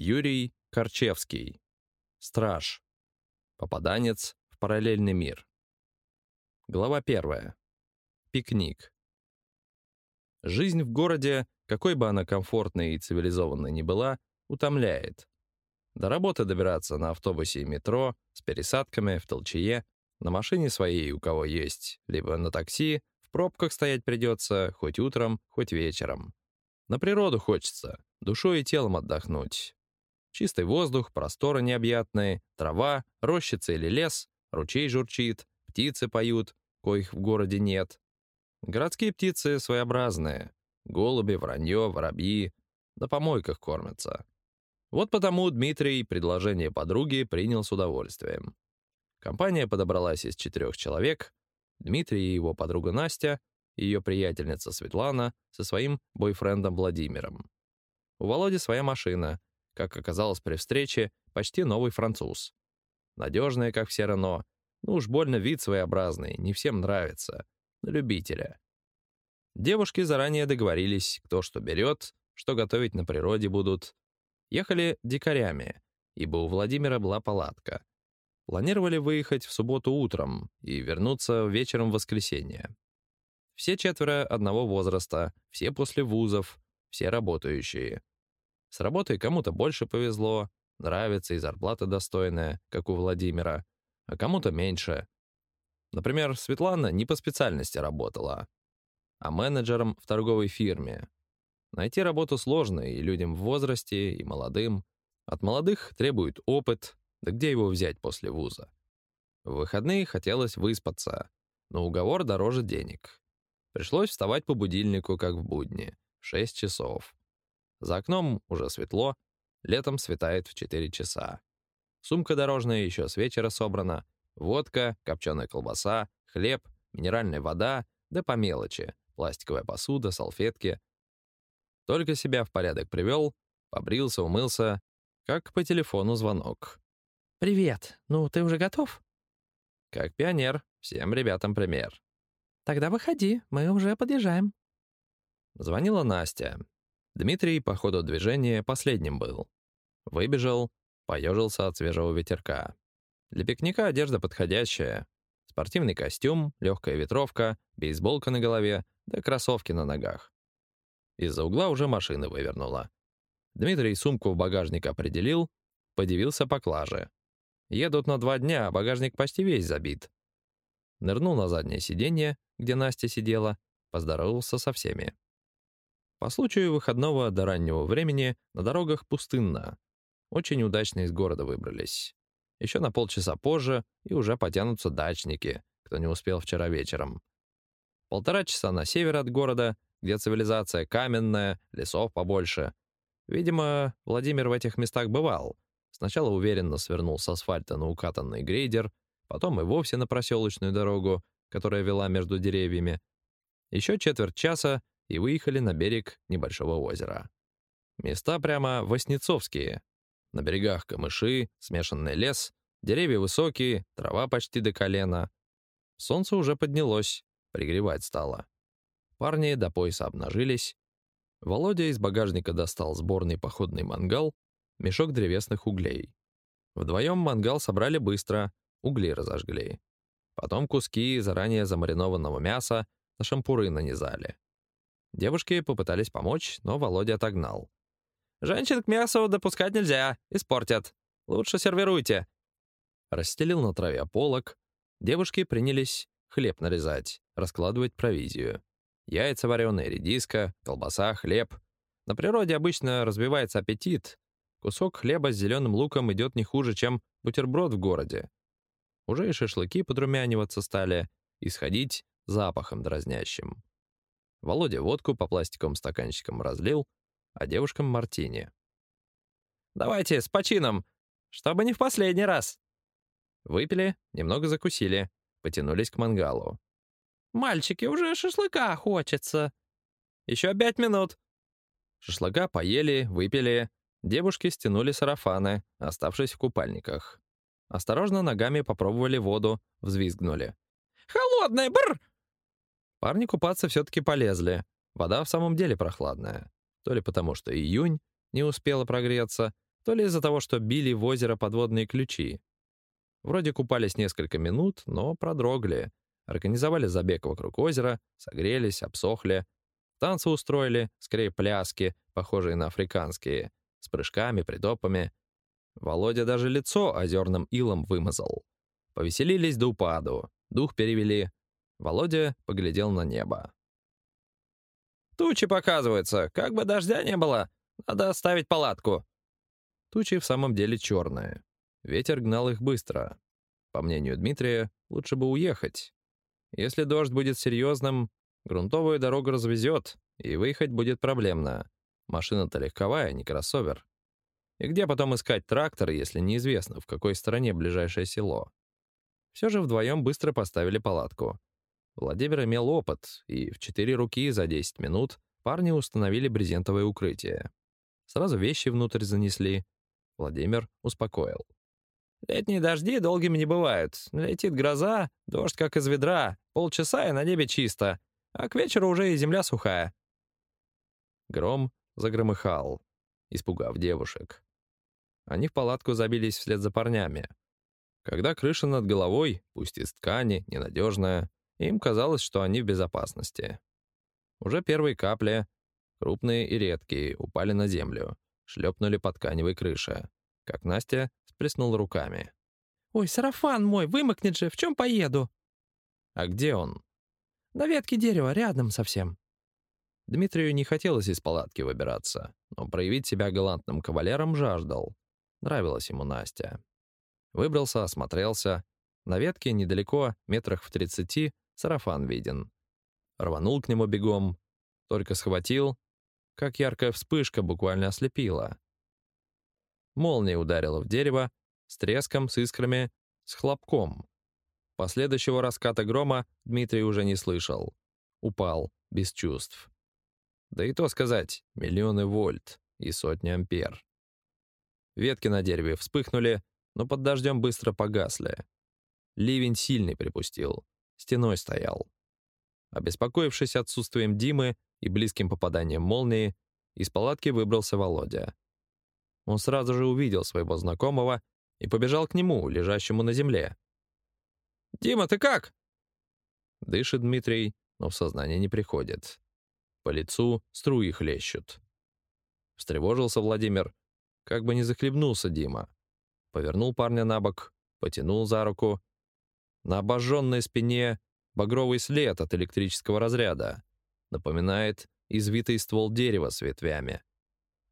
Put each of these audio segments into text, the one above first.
Юрий Корчевский. Страж. Попаданец в параллельный мир. Глава первая. Пикник. Жизнь в городе, какой бы она комфортной и цивилизованной ни была, утомляет. До работы добираться на автобусе и метро, с пересадками в толчее, на машине своей у кого есть, либо на такси, в пробках стоять придется хоть утром, хоть вечером. На природу хочется, душой и телом отдохнуть. Чистый воздух, просторы необъятные, трава, рощица или лес, ручей журчит, птицы поют, коих в городе нет. Городские птицы своеобразные. Голуби, вранье, воробьи. На помойках кормятся. Вот потому Дмитрий предложение подруги принял с удовольствием. Компания подобралась из четырех человек. Дмитрий и его подруга Настя, ее приятельница Светлана со своим бойфрендом Владимиром. У Володи своя машина, как оказалось при встрече, почти новый француз. Надежная, как все Рено, ну уж больно вид своеобразный, не всем нравится. Любителя. Девушки заранее договорились, кто что берет, что готовить на природе будут. Ехали дикарями, ибо у Владимира была палатка. Планировали выехать в субботу утром и вернуться вечером в воскресенье. Все четверо одного возраста, все после вузов, все работающие. С работой кому-то больше повезло, нравится и зарплата достойная, как у Владимира, а кому-то меньше. Например, Светлана не по специальности работала, а менеджером в торговой фирме. Найти работу сложно и людям в возрасте, и молодым. От молодых требует опыт, да где его взять после вуза? В выходные хотелось выспаться, но уговор дороже денег. Пришлось вставать по будильнику, как в будни, в 6 часов. За окном уже светло, летом светает в 4 часа. Сумка дорожная еще с вечера собрана, водка, копченая колбаса, хлеб, минеральная вода, да по мелочи, пластиковая посуда, салфетки. Только себя в порядок привел, побрился, умылся, как по телефону звонок. «Привет. Ну, ты уже готов?» «Как пионер. Всем ребятам пример». «Тогда выходи, мы уже подъезжаем». Звонила Настя. Дмитрий по ходу движения последним был. Выбежал, поежился от свежего ветерка. Для пикника одежда подходящая. Спортивный костюм, легкая ветровка, бейсболка на голове, да кроссовки на ногах. Из-за угла уже машина вывернула. Дмитрий сумку в багажник определил, подивился поклаже. Едут на два дня, а багажник почти весь забит. Нырнул на заднее сиденье, где Настя сидела, поздоровался со всеми. По случаю выходного до раннего времени на дорогах пустынно. Очень удачно из города выбрались. Еще на полчаса позже, и уже потянутся дачники, кто не успел вчера вечером. Полтора часа на север от города, где цивилизация каменная, лесов побольше. Видимо, Владимир в этих местах бывал. Сначала уверенно свернул с асфальта на укатанный грейдер, потом и вовсе на проселочную дорогу, которая вела между деревьями. Еще четверть часа, и выехали на берег небольшого озера. Места прямо воснецовские. На берегах камыши, смешанный лес, деревья высокие, трава почти до колена. Солнце уже поднялось, пригревать стало. Парни до пояса обнажились. Володя из багажника достал сборный походный мангал, мешок древесных углей. Вдвоем мангал собрали быстро, угли разожгли. Потом куски заранее замаринованного мяса на шампуры нанизали. Девушки попытались помочь, но Володя отогнал. «Женщин к мясу допускать нельзя, испортят. Лучше сервируйте». Расстелил на траве полок. Девушки принялись хлеб нарезать, раскладывать провизию. Яйца вареные, редиска, колбаса, хлеб. На природе обычно разбивается аппетит. Кусок хлеба с зеленым луком идет не хуже, чем бутерброд в городе. Уже и шашлыки подрумяниваться стали, исходить запахом дразнящим. Володя водку по пластиковым стаканчикам разлил, а девушкам мартини. «Давайте, с почином, чтобы не в последний раз!» Выпили, немного закусили, потянулись к мангалу. «Мальчики, уже шашлыка хочется!» «Еще пять минут!» Шашлыка поели, выпили, девушки стянули сарафаны, оставшись в купальниках. Осторожно ногами попробовали воду, взвизгнули. «Холодная, бр!» Парни купаться все-таки полезли. Вода в самом деле прохладная. То ли потому, что июнь не успела прогреться, то ли из-за того, что били в озеро подводные ключи. Вроде купались несколько минут, но продрогли. Организовали забег вокруг озера, согрелись, обсохли. Танцы устроили, скорее пляски, похожие на африканские, с прыжками, притопами. Володя даже лицо озерным илом вымазал. Повеселились до упаду, дух перевели. Володя поглядел на небо. «Тучи показываются, как бы дождя не было, надо оставить палатку». Тучи в самом деле черные. Ветер гнал их быстро. По мнению Дмитрия, лучше бы уехать. Если дождь будет серьезным, грунтовую дорогу развезет, и выехать будет проблемно. Машина-то легковая, не кроссовер. И где потом искать трактор, если неизвестно, в какой стороне ближайшее село? Все же вдвоем быстро поставили палатку. Владимир имел опыт, и в четыре руки за 10 минут парни установили брезентовое укрытие. Сразу вещи внутрь занесли. Владимир успокоил. «Летние дожди долгими не бывают. Летит гроза, дождь как из ведра, полчаса и на небе чисто, а к вечеру уже и земля сухая». Гром загромыхал, испугав девушек. Они в палатку забились вслед за парнями. Когда крыша над головой, пусть из ткани, ненадежная, им казалось, что они в безопасности. Уже первые капли, крупные и редкие, упали на землю, шлепнули по тканевой крыше, как Настя сплеснула руками. «Ой, сарафан мой, вымокнет же, в чем поеду?» «А где он?» «На ветке дерева, рядом совсем». Дмитрию не хотелось из палатки выбираться, но проявить себя галантным кавалером жаждал. Нравилась ему Настя. Выбрался, осмотрелся. На ветке недалеко, метрах в тридцати, сарафан виден. Рванул к нему бегом, только схватил, как яркая вспышка буквально ослепила. Молния ударила в дерево, с треском, с искрами, с хлопком. Последующего раската грома Дмитрий уже не слышал. Упал, без чувств. Да и то сказать, миллионы вольт и сотни ампер. Ветки на дереве вспыхнули, но под дождем быстро погасли. Ливень сильный припустил стеной стоял. Обеспокоившись отсутствием Димы и близким попаданием молнии, из палатки выбрался Володя. Он сразу же увидел своего знакомого и побежал к нему, лежащему на земле. «Дима, ты как?» Дышит Дмитрий, но в сознание не приходит. По лицу струи хлещут. Встревожился Владимир. Как бы не захлебнулся Дима. Повернул парня на бок, потянул за руку на обожженной спине багровый след от электрического разряда. Напоминает извитый ствол дерева с ветвями.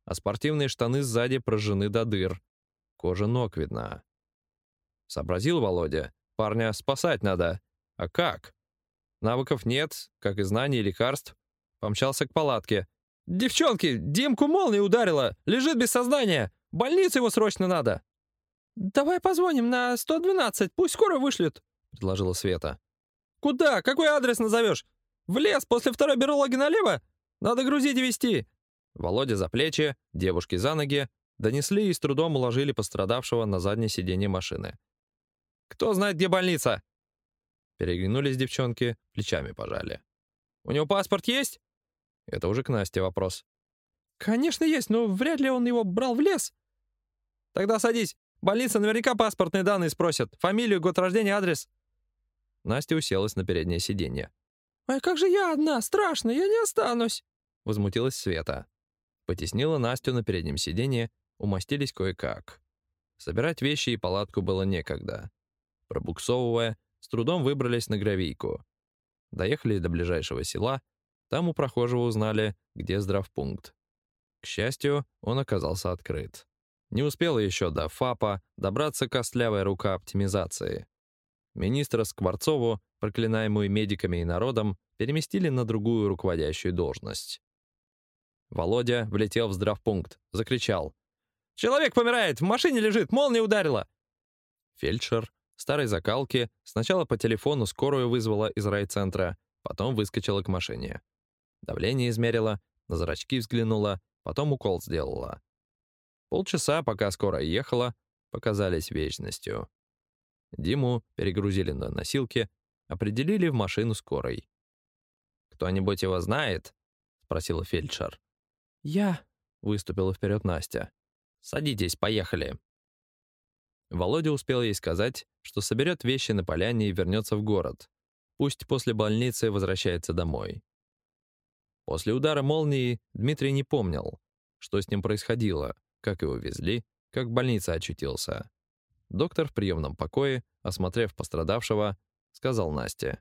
А спортивные штаны сзади прожжены до дыр. Кожа ног видна. Сообразил Володя. Парня спасать надо. А как? Навыков нет, как и знаний и лекарств. Помчался к палатке. «Девчонки, Димку молния ударила! Лежит без сознания! Больницу его срочно надо!» «Давай позвоним на 112, пусть скоро вышлют!» Предложила Света. «Куда? Какой адрес назовешь? В лес после второй берлоги налево? Надо грузить и везти!» Володя за плечи, девушки за ноги, донесли и с трудом уложили пострадавшего на заднее сиденье машины. «Кто знает, где больница?» Переглянулись девчонки, плечами пожали. «У него паспорт есть?» Это уже к Насте вопрос. «Конечно есть, но вряд ли он его брал в лес». «Тогда садись. Больница наверняка паспортные данные спросят. Фамилию, год рождения, адрес». Настя уселась на переднее сиденье. «Ай, как же я одна? Страшно, я не останусь!» Возмутилась Света. Потеснила Настю на переднем сиденье, умостились кое-как. Собирать вещи и палатку было некогда. Пробуксовывая, с трудом выбрались на гравийку. Доехали до ближайшего села, там у прохожего узнали, где здравпункт. К счастью, он оказался открыт. Не успела еще до ФАПа добраться костлявая рука оптимизации. Министра Скворцову, проклинаемую медиками и народом, переместили на другую руководящую должность. Володя влетел в здравпункт, закричал. «Человек помирает! В машине лежит! Молния ударила!» Фельдшер, старой закалки, сначала по телефону скорую вызвала из райцентра, потом выскочила к машине. Давление измерила, на зрачки взглянула, потом укол сделала. Полчаса, пока скорая ехала, показались вечностью. Диму перегрузили на носилки, определили в машину скорой. «Кто-нибудь его знает?» — спросила фельдшер. «Я», — выступила вперед Настя. Садитесь, поехали». Володя успел ей сказать, что соберет вещи на поляне и вернется в город. Пусть после больницы возвращается домой. После удара молнии Дмитрий не помнил, что с ним происходило, как его везли, как в больнице очутился. Доктор в приемном покое, осмотрев пострадавшего, сказал Насте.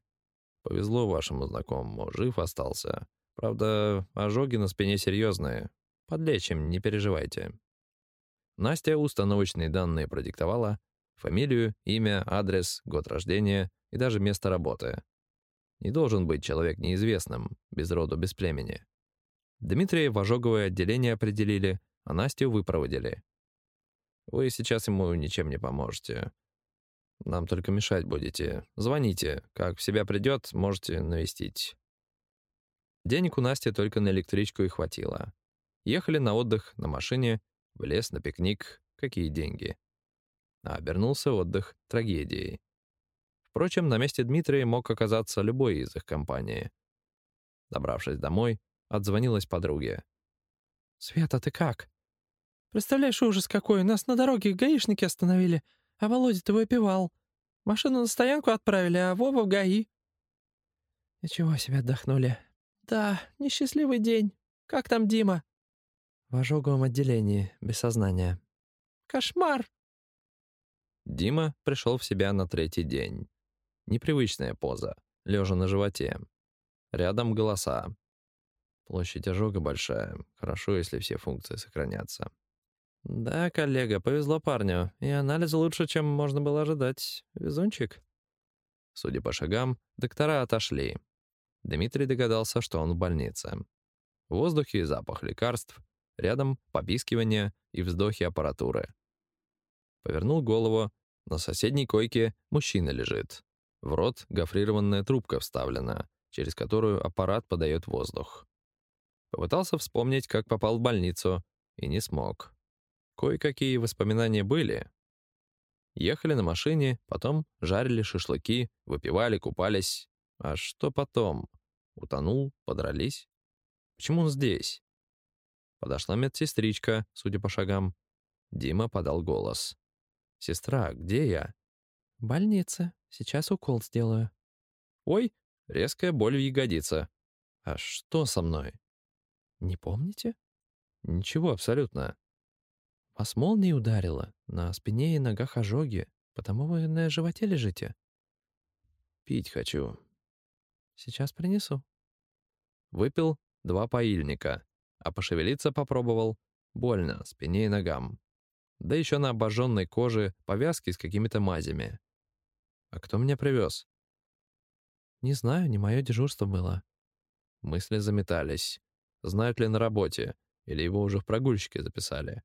«Повезло вашему знакомому, жив остался. Правда, ожоги на спине серьезные. Подлечим, не переживайте». Настя установочные данные продиктовала, фамилию, имя, адрес, год рождения и даже место работы. Не должен быть человек неизвестным, без роду, без племени. Дмитрия в ожоговое отделение определили, а Настю выпроводили. Вы сейчас ему ничем не поможете. Нам только мешать будете. Звоните. Как в себя придет, можете навестить. Денег у Насти только на электричку и хватило. Ехали на отдых на машине, в лес на пикник. Какие деньги? А обернулся отдых трагедией. Впрочем, на месте Дмитрия мог оказаться любой из их компании. Добравшись домой, отзвонилась подруге. «Света, ты как? Представляешь, ужас какой, нас на дороге гаишники остановили, а Володя-то выпивал. Машину на стоянку отправили, а Вова в ГАИ». «Ничего себе отдохнули». «Да, несчастливый день. Как там Дима?» «В ожоговом отделении, без сознания». «Кошмар!» Дима пришел в себя на третий день. Непривычная поза, лежа на животе. Рядом голоса. Площадь ожога большая. Хорошо, если все функции сохранятся. Да, коллега, повезло парню. И анализ лучше, чем можно было ожидать. Везунчик. Судя по шагам, доктора отошли. Дмитрий догадался, что он в больнице. В воздухе запах лекарств, рядом попискивание и вздохи аппаратуры. Повернул голову. На соседней койке мужчина лежит. В рот гофрированная трубка вставлена, через которую аппарат подает воздух. Попытался вспомнить, как попал в больницу, и не смог. Кое-какие воспоминания были. Ехали на машине, потом жарили шашлыки, выпивали, купались. А что потом? Утонул, подрались? Почему он здесь? Подошла медсестричка, судя по шагам. Дима подал голос. «Сестра, где я?» «В больнице. Сейчас укол сделаю». «Ой!» — резкая боль в ягодице. «А что со мной?» «Не помните?» «Ничего абсолютно». «Вас молнией ударило. На спине и ногах ожоги. Потому вы на животе лежите». «Пить хочу». «Сейчас принесу». Выпил два поильника, а пошевелиться попробовал. Больно, спине и ногам. Да еще на обожженной коже повязки с какими-то мазями. А кто меня привез? Не знаю, не мое дежурство было. Мысли заметались. Знают ли на работе? Или его уже в прогульщике записали?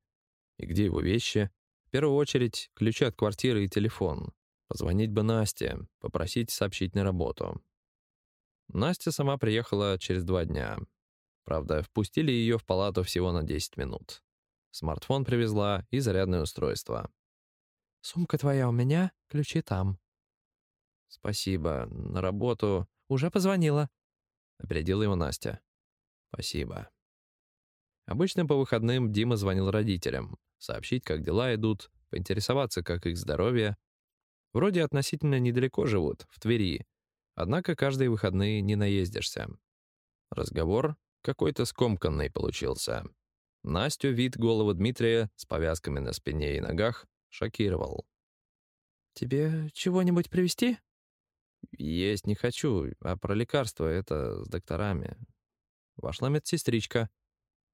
И где его вещи? В первую очередь, ключи от квартиры и телефон. Позвонить бы Насте, попросить сообщить на работу. Настя сама приехала через два дня. Правда, впустили ее в палату всего на 10 минут. Смартфон привезла и зарядное устройство. «Сумка твоя у меня, ключи там». «Спасибо. На работу...» «Уже позвонила», — опередила его Настя. «Спасибо». Обычно по выходным Дима звонил родителям, сообщить, как дела идут, поинтересоваться, как их здоровье. Вроде относительно недалеко живут, в Твери, однако каждые выходные не наездишься. Разговор какой-то скомканный получился. Настю вид головы Дмитрия с повязками на спине и ногах шокировал. «Тебе чего-нибудь привезти?» «Есть не хочу, а про лекарства это с докторами». Вошла медсестричка.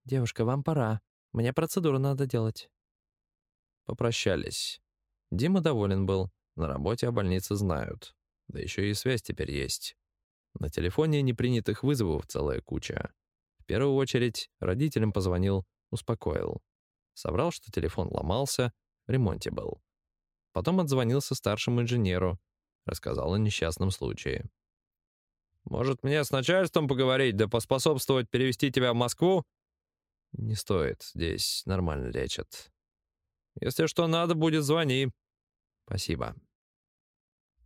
«Девушка, вам пора. Мне процедуру надо делать». Попрощались. Дима доволен был. На работе о больнице знают. Да еще и связь теперь есть. На телефоне непринятых вызовов целая куча. В первую очередь родителям позвонил Успокоил. Соврал, что телефон ломался, в ремонте был. Потом отзвонился старшему инженеру, рассказал о несчастном случае. «Может, мне с начальством поговорить, да поспособствовать перевести тебя в Москву?» «Не стоит, здесь нормально лечат». «Если что надо будет, звони». «Спасибо».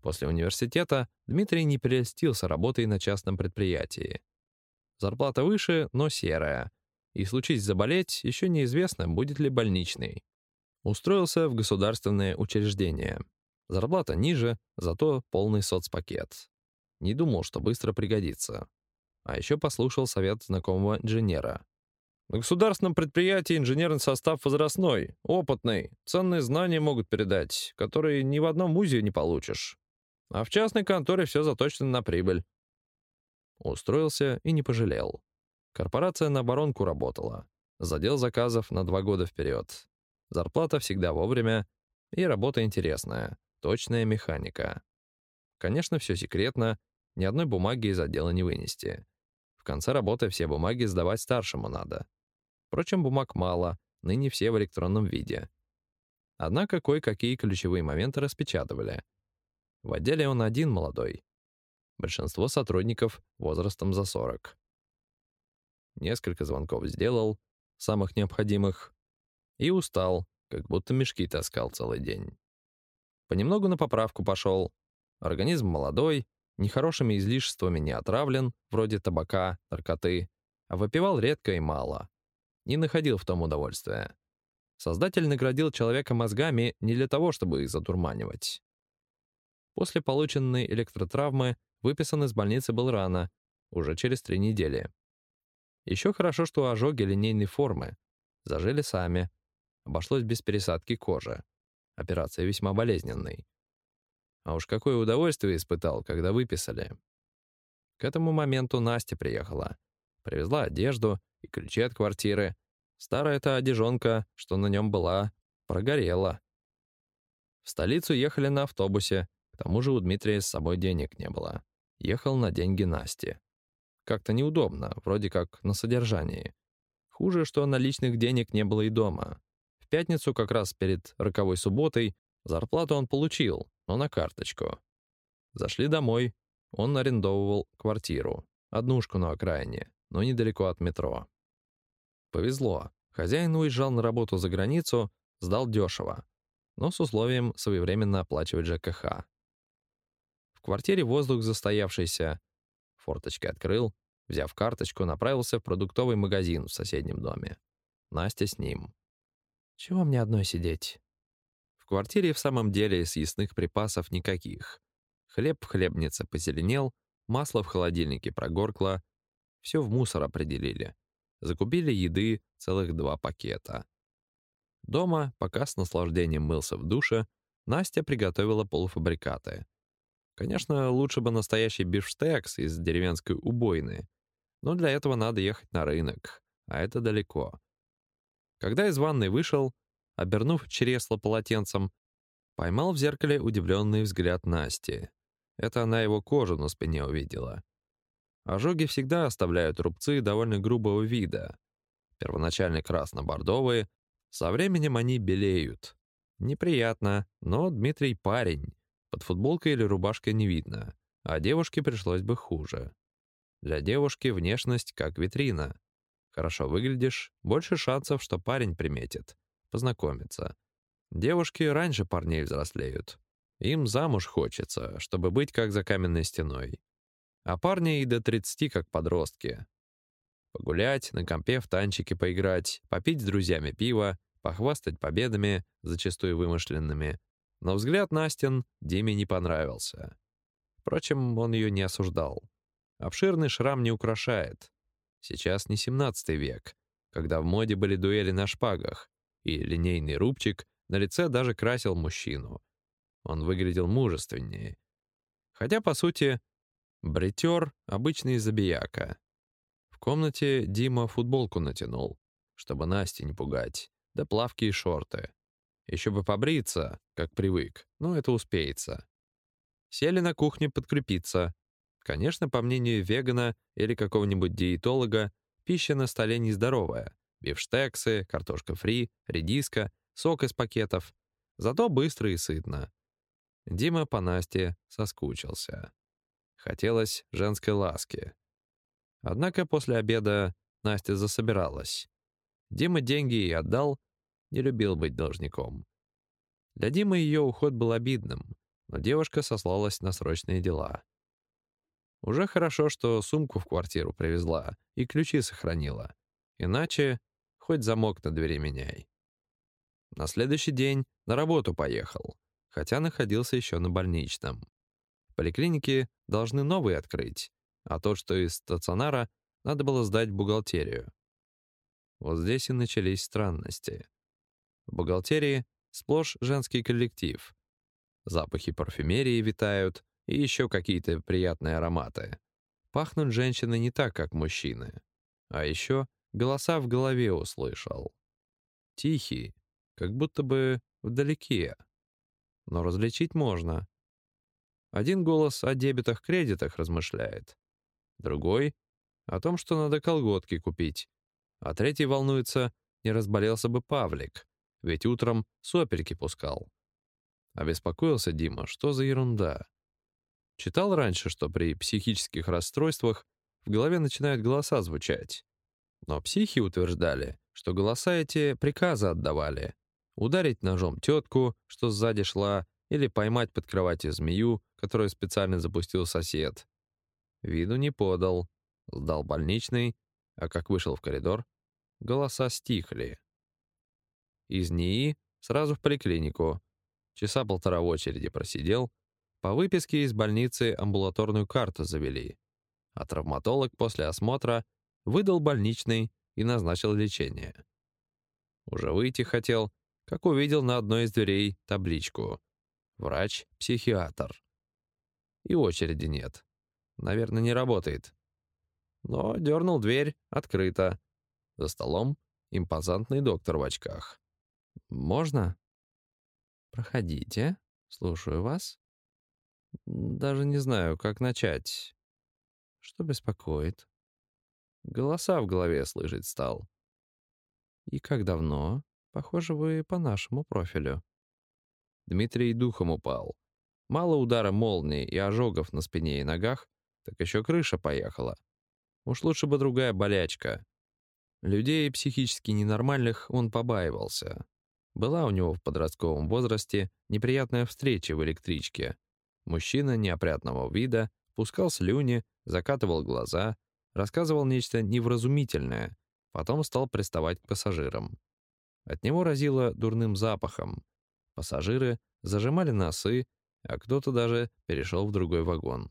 После университета Дмитрий не перелестился работой на частном предприятии. Зарплата выше, но серая, и случись заболеть, еще неизвестно, будет ли больничный. Устроился в государственное учреждение. Зарплата ниже, зато полный соцпакет. Не думал, что быстро пригодится. А еще послушал совет знакомого инженера. На государственном предприятии инженерный состав возрастной, опытный, ценные знания могут передать, которые ни в одном вузе не получишь. А в частной конторе все заточено на прибыль. Устроился и не пожалел. Корпорация на оборонку работала. Задел заказов на два года вперед. Зарплата всегда вовремя и работа интересная, точная механика. Конечно, все секретно, ни одной бумаги из отдела не вынести. В конце работы все бумаги сдавать старшему надо. Впрочем, бумаг мало, ныне все в электронном виде. Однако кое-какие ключевые моменты распечатывали. В отделе он один молодой. Большинство сотрудников возрастом за 40. Несколько звонков сделал, самых необходимых, и устал, как будто мешки таскал целый день. Понемногу на поправку пошел. Организм молодой, нехорошими излишествами не отравлен, вроде табака, наркоты, а выпивал редко и мало. Не находил в том удовольствия. Создатель наградил человека мозгами не для того, чтобы их задурманивать. После полученной электротравмы выписан из больницы был рано, уже через три недели. Еще хорошо, что ожоги линейной формы. Зажили сами, Обошлось без пересадки кожи. Операция весьма болезненной. А уж какое удовольствие испытал, когда выписали. К этому моменту Настя приехала. Привезла одежду и ключи от квартиры. Старая эта одежонка, что на нем была, прогорела. В столицу ехали на автобусе, к тому же у Дмитрия с собой денег не было. Ехал на деньги Насти. Как-то неудобно, вроде как на содержании. Хуже, что наличных денег не было и дома пятницу, как раз перед роковой субботой, зарплату он получил, но на карточку. Зашли домой, он арендовывал квартиру, однушку на окраине, но недалеко от метро. Повезло, хозяин уезжал на работу за границу, сдал дешево, но с условием своевременно оплачивать ЖКХ. В квартире воздух застоявшийся. Форточкой открыл, взяв карточку, направился в продуктовый магазин в соседнем доме. Настя с ним. Чего мне одной сидеть? В квартире в самом деле съестных припасов никаких. Хлеб в хлебнице позеленел, масло в холодильнике прогоркло. Все в мусор определили. Закупили еды целых два пакета. Дома, пока с наслаждением мылся в душе, Настя приготовила полуфабрикаты. Конечно, лучше бы настоящий бифштекс из деревенской убойны, но для этого надо ехать на рынок, а это далеко. Когда из ванной вышел, обернув чресло полотенцем, поймал в зеркале удивленный взгляд Насти. Это она его кожу на спине увидела. Ожоги всегда оставляют рубцы довольно грубого вида. Первоначально красно-бордовые, со временем они белеют. Неприятно, но Дмитрий парень. Под футболкой или рубашкой не видно, а девушке пришлось бы хуже. Для девушки внешность как витрина. Хорошо выглядишь, больше шансов, что парень приметит, познакомится. Девушки раньше парней взрослеют. Им замуж хочется, чтобы быть как за каменной стеной. А парни и до 30 как подростки. Погулять, на компе в танчики поиграть, попить с друзьями пиво, похвастать победами, зачастую вымышленными. Но взгляд Настин Диме не понравился. Впрочем, он ее не осуждал. Обширный шрам не украшает, Сейчас не 17 век, когда в моде были дуэли на шпагах, и линейный рубчик на лице даже красил мужчину. Он выглядел мужественнее. Хотя, по сути, бритер — обычный забияка. В комнате Дима футболку натянул, чтобы Насти не пугать, да плавки и шорты. Еще бы побриться, как привык, но это успеется. Сели на кухне подкрепиться, Конечно, по мнению вегана или какого-нибудь диетолога, пища на столе нездоровая. Бифштексы, картошка фри, редиска, сок из пакетов. Зато быстро и сытно. Дима по Насте соскучился. Хотелось женской ласки. Однако после обеда Настя засобиралась. Дима деньги ей отдал, не любил быть должником. Для Димы ее уход был обидным, но девушка сослалась на срочные дела. Уже хорошо, что сумку в квартиру привезла и ключи сохранила. Иначе хоть замок на двери меняй. На следующий день на работу поехал, хотя находился еще на больничном. В поликлинике должны новый открыть, а то, что из стационара, надо было сдать бухгалтерию. Вот здесь и начались странности. В бухгалтерии сплошь женский коллектив. Запахи парфюмерии витают и еще какие-то приятные ароматы. Пахнут женщины не так, как мужчины. А еще голоса в голове услышал. Тихие, как будто бы вдалеке. Но различить можно. Один голос о дебетах-кредитах размышляет. Другой — о том, что надо колготки купить. А третий волнуется, не разболелся бы Павлик, ведь утром сопельки пускал. Обеспокоился Дима, что за ерунда. Читал раньше, что при психических расстройствах в голове начинают голоса звучать. Но психи утверждали, что голоса эти приказы отдавали. Ударить ножом тетку, что сзади шла, или поймать под кроватью змею, которую специально запустил сосед. Виду не подал, сдал больничный, а как вышел в коридор, голоса стихли. Из НИИ сразу в поликлинику. Часа полтора в очереди просидел, по выписке из больницы амбулаторную карту завели, а травматолог после осмотра выдал больничный и назначил лечение. Уже выйти хотел, как увидел на одной из дверей табличку «Врач-психиатр». И очереди нет. Наверное, не работает. Но дернул дверь, открыто. За столом импозантный доктор в очках. «Можно?» «Проходите. Слушаю вас». Даже не знаю, как начать. Что беспокоит? Голоса в голове слышать стал. И как давно? Похоже, вы по нашему профилю. Дмитрий духом упал. Мало удара молнии и ожогов на спине и ногах, так еще крыша поехала. Уж лучше бы другая болячка. Людей психически ненормальных он побаивался. Была у него в подростковом возрасте неприятная встреча в электричке — Мужчина неопрятного вида пускал слюни, закатывал глаза, рассказывал нечто невразумительное, потом стал приставать к пассажирам. От него разило дурным запахом. Пассажиры зажимали носы, а кто-то даже перешел в другой вагон.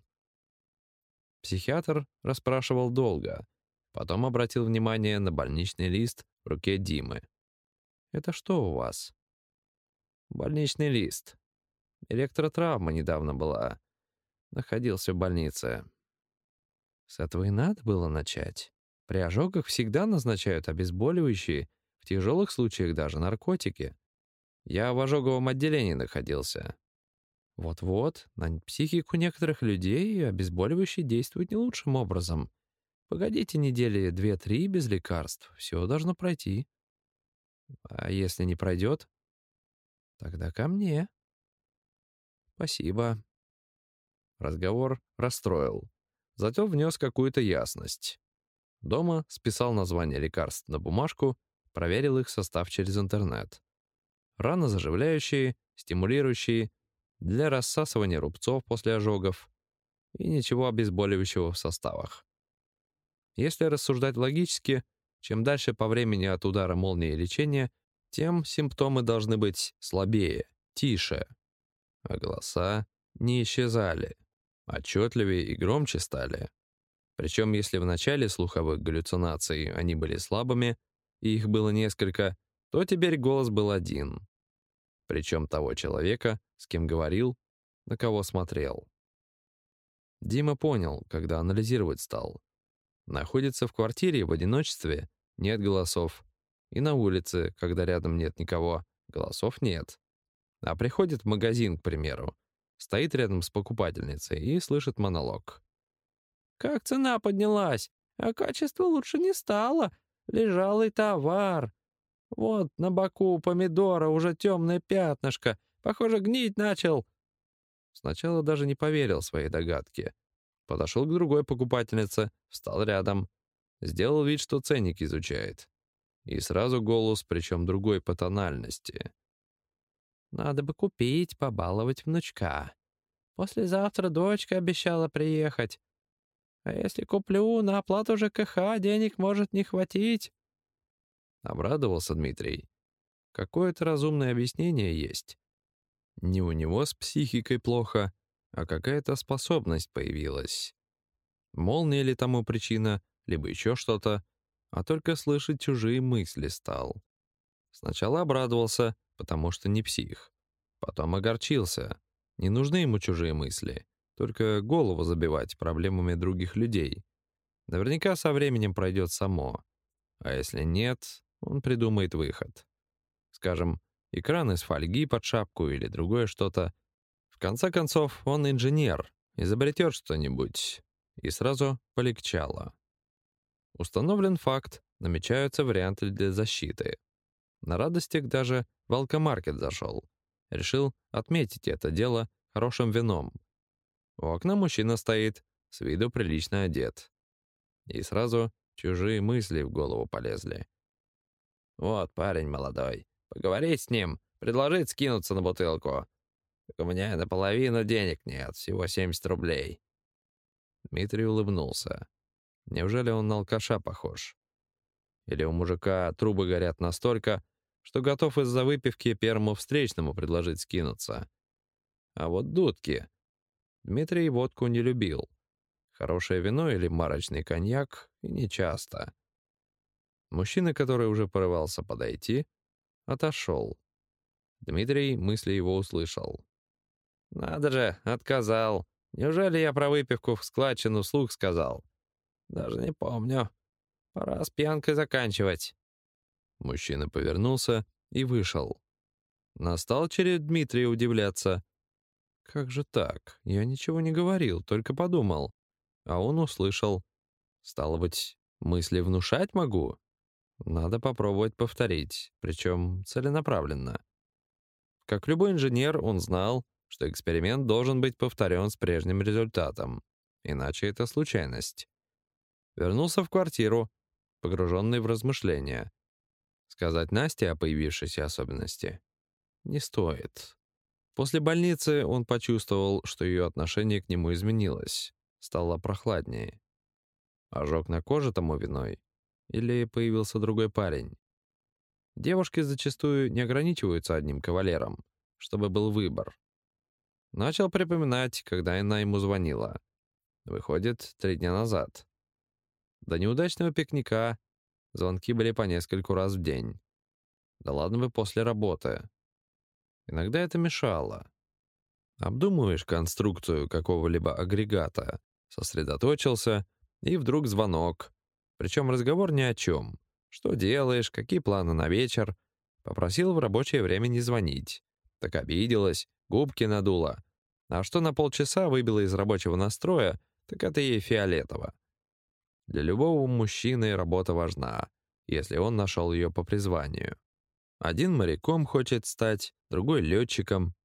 Психиатр расспрашивал долго, потом обратил внимание на больничный лист в руке Димы. «Это что у вас?» «Больничный лист», Электротравма недавно была. Находился в больнице. С этого и надо было начать. При ожогах всегда назначают обезболивающие, в тяжелых случаях даже наркотики. Я в ожоговом отделении находился. Вот-вот, на психику некоторых людей обезболивающие действуют не лучшим образом. Погодите недели две-три без лекарств, все должно пройти. А если не пройдет, тогда ко мне. «Спасибо». Разговор расстроил. Зато внес какую-то ясность. Дома списал название лекарств на бумажку, проверил их состав через интернет. Рано заживляющие, стимулирующие, для рассасывания рубцов после ожогов и ничего обезболивающего в составах. Если рассуждать логически, чем дальше по времени от удара молнии лечения, тем симптомы должны быть слабее, тише а голоса не исчезали, отчетливее и громче стали. Причем если в начале слуховых галлюцинаций они были слабыми, и их было несколько, то теперь голос был один. Причем того человека, с кем говорил, на кого смотрел. Дима понял, когда анализировать стал. Находится в квартире в одиночестве, нет голосов. И на улице, когда рядом нет никого, голосов нет. А приходит в магазин, к примеру, стоит рядом с покупательницей и слышит монолог. «Как цена поднялась, а качество лучше не стало. Лежалый товар. Вот на боку помидора уже темное пятнышко. Похоже, гнить начал». Сначала даже не поверил своей догадке. Подошел к другой покупательнице, встал рядом, сделал вид, что ценник изучает. И сразу голос, причем другой по тональности. Надо бы купить, побаловать внучка. Послезавтра дочка обещала приехать. А если куплю, на оплату ЖКХ денег может не хватить. Обрадовался Дмитрий. Какое-то разумное объяснение есть. Не у него с психикой плохо, а какая-то способность появилась. Молния ли тому причина, либо еще что-то, а только слышать чужие мысли стал. Сначала обрадовался, потому что не псих. Потом огорчился. Не нужны ему чужие мысли, только голову забивать проблемами других людей. Наверняка со временем пройдет само. А если нет, он придумает выход. Скажем, экран из фольги под шапку или другое что-то. В конце концов, он инженер, изобретет что-нибудь. И сразу полегчало. Установлен факт, намечаются варианты для защиты. На радостях даже в алкомаркет зашел. Решил отметить это дело хорошим вином. У окна мужчина стоит, с виду прилично одет. И сразу чужие мысли в голову полезли. «Вот парень молодой. Поговорить с ним, предложить скинуться на бутылку. У меня наполовину денег нет, всего 70 рублей». Дмитрий улыбнулся. Неужели он на алкаша похож? Или у мужика трубы горят настолько, что готов из-за выпивки первому встречному предложить скинуться? А вот дудки. Дмитрий водку не любил. Хорошее вино или марочный коньяк — и нечасто. Мужчина, который уже порывался подойти, отошел. Дмитрий мысли его услышал. «Надо же, отказал. Неужели я про выпивку в складчину вслух сказал? Даже не помню. Пора с пьянкой заканчивать». Мужчина повернулся и вышел. Настал черед Дмитрия удивляться. «Как же так? Я ничего не говорил, только подумал». А он услышал. «Стало быть, мысли внушать могу?» Надо попробовать повторить, причем целенаправленно. Как любой инженер, он знал, что эксперимент должен быть повторен с прежним результатом, иначе это случайность. Вернулся в квартиру, погруженный в размышления. Сказать Насте о появившейся особенности не стоит. После больницы он почувствовал, что ее отношение к нему изменилось, стало прохладнее. Ожог на коже тому виной или появился другой парень? Девушки зачастую не ограничиваются одним кавалером, чтобы был выбор. Начал припоминать, когда она ему звонила. Выходит, три дня назад. До неудачного пикника звонки были по нескольку раз в день. Да ладно бы после работы. Иногда это мешало. Обдумываешь конструкцию какого-либо агрегата, сосредоточился, и вдруг звонок, причем разговор ни о чем. Что делаешь, какие планы на вечер. Попросил в рабочее время не звонить. Так обиделась, губки надула. А что на полчаса выбила из рабочего настроя, так это ей фиолетово. Для любого мужчины работа важна, если он нашел ее по призванию. Один моряком хочет стать, другой летчиком,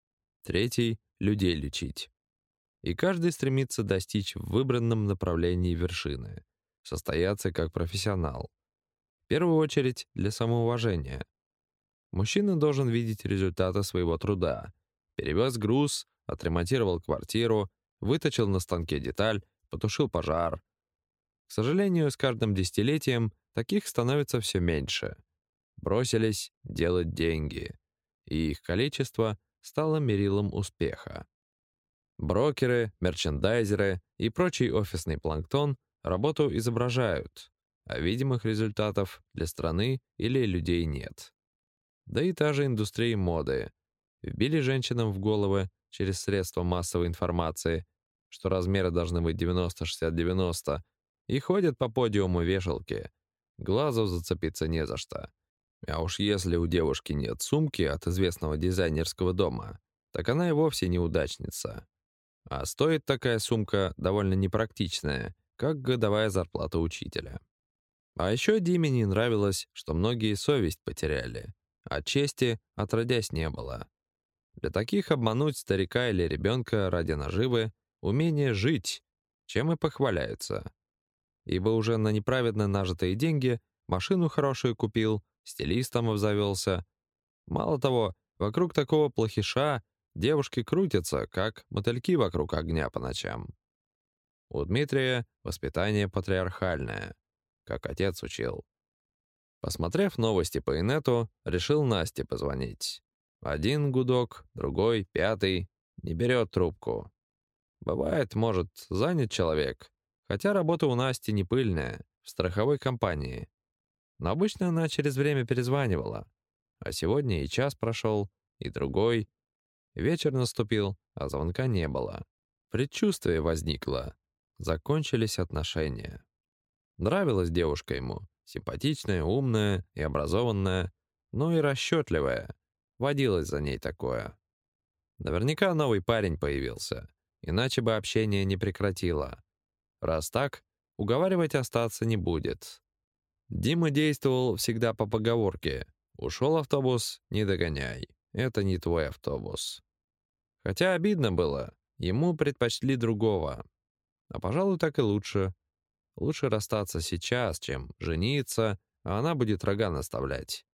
третий — людей лечить. И каждый стремится достичь в выбранном направлении вершины состояться как профессионал. В первую очередь для самоуважения. Мужчина должен видеть результаты своего труда. Перевез груз, отремонтировал квартиру, выточил на станке деталь, потушил пожар. К сожалению, с каждым десятилетием таких становится все меньше. Бросились делать деньги, и их количество стало мерилом успеха. Брокеры, мерчендайзеры и прочий офисный планктон Работу изображают, а видимых результатов для страны или людей нет. Да и та же индустрия моды. Вбили женщинам в головы через средства массовой информации, что размеры должны быть 90-60-90, и ходят по подиуму вешалки. Глазу зацепиться не за что. А уж если у девушки нет сумки от известного дизайнерского дома, так она и вовсе неудачница. А стоит такая сумка довольно непрактичная как годовая зарплата учителя. А еще Диме не нравилось, что многие совесть потеряли, а чести отродясь не было. Для таких обмануть старика или ребенка ради наживы — умение жить, чем и похваляются. Ибо уже на неправедно нажитые деньги машину хорошую купил, стилистом обзавелся. Мало того, вокруг такого плохиша девушки крутятся, как мотыльки вокруг огня по ночам. У Дмитрия воспитание патриархальное, как отец учил. Посмотрев новости по инету, решил Насте позвонить. Один гудок, другой, пятый. Не берет трубку. Бывает, может, занят человек. Хотя работа у Насти не пыльная, в страховой компании. Но обычно она через время перезванивала. А сегодня и час прошел, и другой. Вечер наступил, а звонка не было. Предчувствие возникло. Закончились отношения. Нравилась девушка ему. Симпатичная, умная и образованная, но и расчетливая. Водилось за ней такое. Наверняка новый парень появился, иначе бы общение не прекратило. Раз так, уговаривать остаться не будет. Дима действовал всегда по поговорке «Ушел автобус, не догоняй, это не твой автобус». Хотя обидно было, ему предпочли другого. А, пожалуй, так и лучше. Лучше расстаться сейчас, чем жениться, а она будет рога наставлять.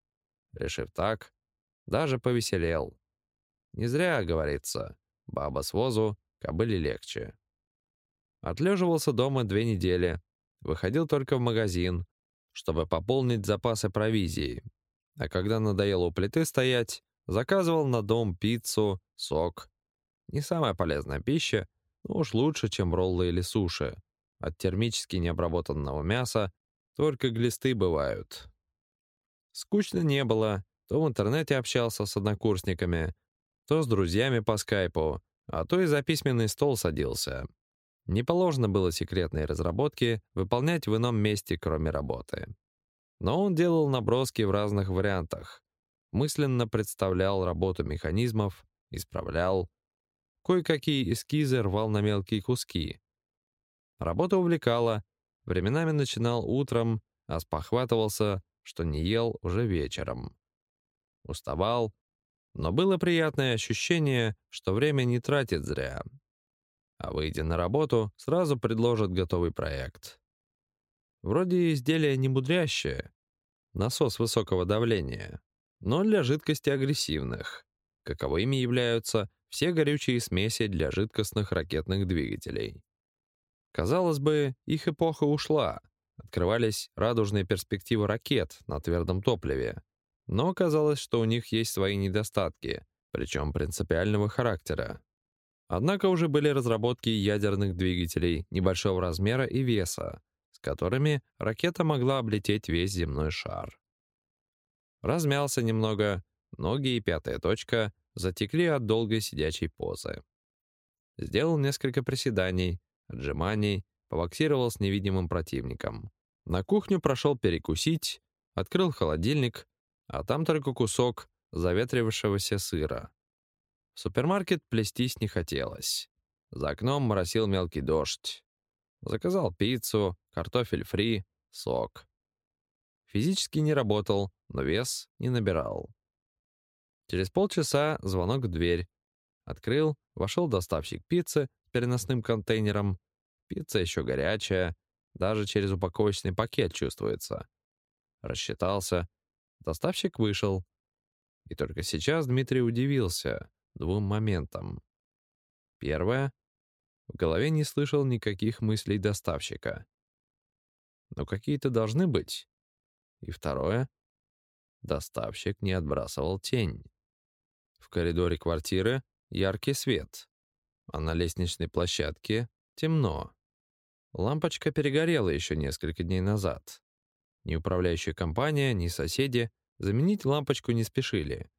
Решив так, даже повеселел. Не зря говорится, баба с возу, кобыле легче. Отлеживался дома две недели, выходил только в магазин, чтобы пополнить запасы провизии. А когда надоело у плиты стоять, заказывал на дом пиццу, сок. Не самая полезная пища, уж лучше, чем роллы или суши. От термически необработанного мяса только глисты бывают. Скучно не было. То в интернете общался с однокурсниками, то с друзьями по скайпу, а то и за письменный стол садился. Не положено было секретные разработки выполнять в ином месте, кроме работы. Но он делал наброски в разных вариантах, мысленно представлял работу механизмов, исправлял, кое-какие эскизы рвал на мелкие куски, Работа увлекала. Временами начинал утром, а спохватывался, что не ел уже вечером. Уставал, но было приятное ощущение, что время не тратит зря. А выйдя на работу, сразу предложат готовый проект. Вроде изделие не мудрящее, насос высокого давления, но для жидкости агрессивных, каковыми являются все горючие смеси для жидкостных ракетных двигателей. Казалось бы, их эпоха ушла. Открывались радужные перспективы ракет на твердом топливе. Но оказалось, что у них есть свои недостатки, причем принципиального характера. Однако уже были разработки ядерных двигателей небольшого размера и веса, с которыми ракета могла облететь весь земной шар. Размялся немного, ноги и пятая точка затекли от долгой сидячей позы. Сделал несколько приседаний, отжиманий, побоксировал с невидимым противником. На кухню прошел перекусить, открыл холодильник, а там только кусок заветрившегося сыра. В супермаркет плестись не хотелось. За окном моросил мелкий дождь. Заказал пиццу, картофель фри, сок. Физически не работал, но вес не набирал. Через полчаса звонок в дверь. Открыл, вошел доставщик пиццы переносным контейнером. Пицца еще горячая, даже через упаковочный пакет чувствуется. Рассчитался. Доставщик вышел. И только сейчас Дмитрий удивился двум моментам. Первое. В голове не слышал никаких мыслей доставщика. Но какие-то должны быть. И второе. Доставщик не отбрасывал тень. В коридоре квартиры яркий свет а на лестничной площадке темно. Лампочка перегорела еще несколько дней назад. Ни управляющая компания, ни соседи заменить лампочку не спешили.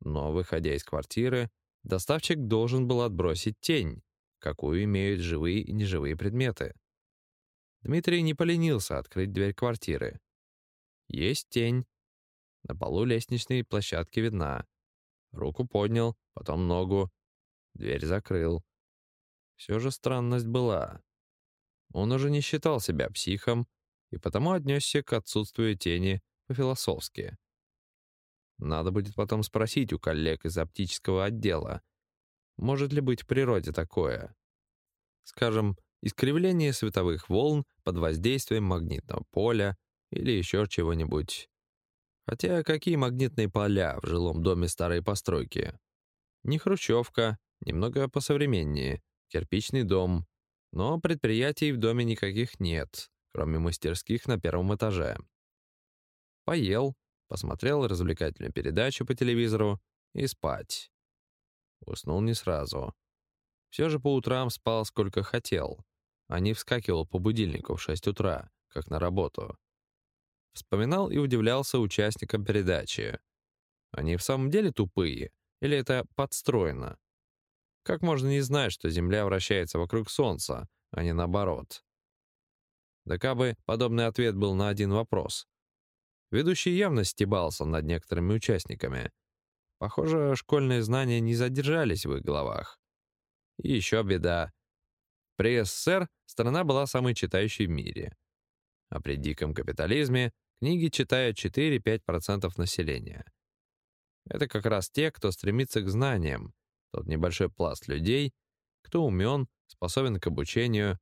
Но, выходя из квартиры, доставщик должен был отбросить тень, какую имеют живые и неживые предметы. Дмитрий не поленился открыть дверь квартиры. Есть тень. На полу лестничной площадки видна. Руку поднял, потом ногу, Дверь закрыл. Все же странность была. Он уже не считал себя психом и потому отнесся к отсутствию тени по-философски. Надо будет потом спросить у коллег из оптического отдела, может ли быть в природе такое. Скажем, искривление световых волн под воздействием магнитного поля или еще чего-нибудь. Хотя какие магнитные поля в жилом доме старой постройки? Не хрущевка, Немного посовременнее. Кирпичный дом. Но предприятий в доме никаких нет, кроме мастерских на первом этаже. Поел, посмотрел развлекательную передачу по телевизору и спать. Уснул не сразу. Все же по утрам спал сколько хотел, а не вскакивал по будильнику в 6 утра, как на работу. Вспоминал и удивлялся участникам передачи. Они в самом деле тупые? Или это подстроено? Как можно не знать, что Земля вращается вокруг Солнца, а не наоборот? Да кабы подобный ответ был на один вопрос. Ведущий явно стебался над некоторыми участниками. Похоже, школьные знания не задержались в их головах. И еще беда. При СССР страна была самой читающей в мире. А при диком капитализме книги читают 4-5% населения. Это как раз те, кто стремится к знаниям, тот небольшой пласт людей, кто умен, способен к обучению,